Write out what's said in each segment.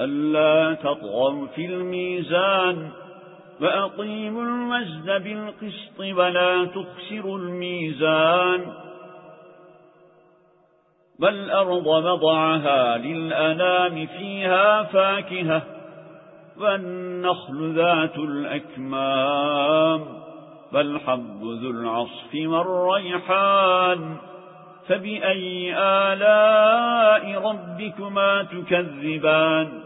ألا تطغوا في الميزان فأقيموا المزد بالقسط ولا تخسروا الميزان والأرض وضعها للأنام فيها فاكهة والنخل ذات الأكمام فالحب ذو العصف والريحان فبأي آلاء ربكما تكذبان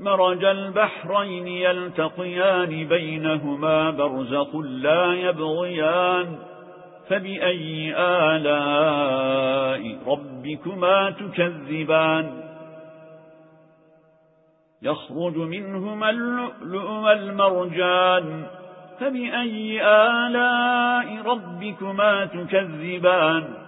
مرج البحرين يلتقيان بينهما برزق لا يبغيان فبأي آلاء ربكما تكذبان؟ يخرج منهما اللؤلؤ والمرجان فبأي آلاء ربكما تكذبان؟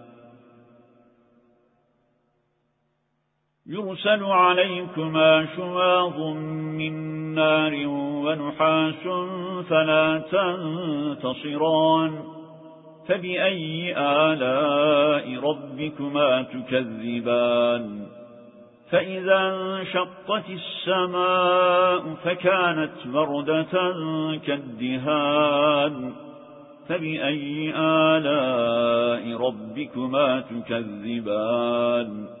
يرسل عليكما شواظ من نار ونحاس فلا تنتصران. فبأي آلاء ربكما تكذبان؟ فإذا انشقت السماء فكانت مردة كالدهان. فبأي آلاء ربكما تكذبان؟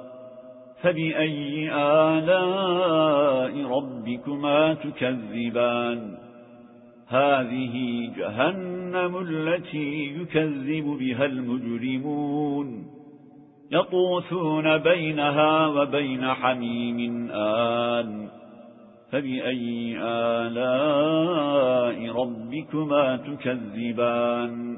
فبأي آلاء ربكما تكذبان؟ هذه جهنم التي يكذب بها المجرمون. يطوثون بينها وبين حميم آن. فبأي آلاء ربكما تكذبان؟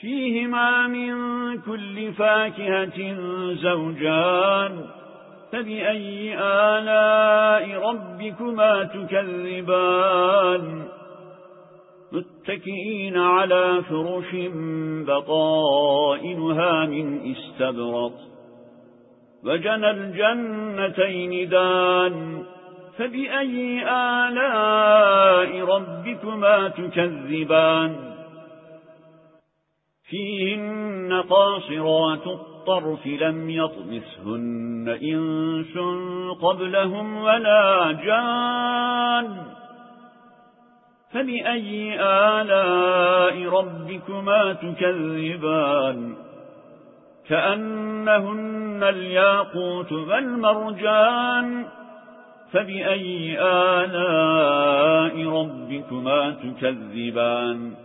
فيهما من كل فاكهة زوجان فبأي آلاء ربكما تكذبان؟ متكئين على فرش بطائنها من استبرط وجنى الجنتين دان فبأي آلاء ربكما تكذبان؟ فيهن قاصرات الطرف لم يطمثهن إنس قبلهم ولا جان فبأي آلاء ربكما تكذبان كأنهن الياقوت والمرجان فبأي آلاء ربكما تكذبان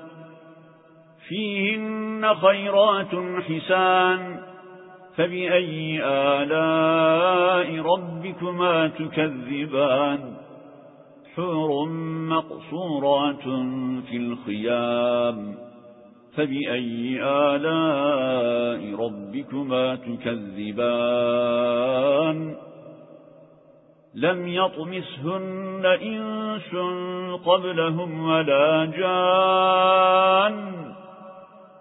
فيهن خيرات حسان فبأي آلاء ربكما تكذبان حور مقصورات في الخيام فبأي آلاء ربكما تكذبان لم يطمسهن إنس قبلهم ولا جان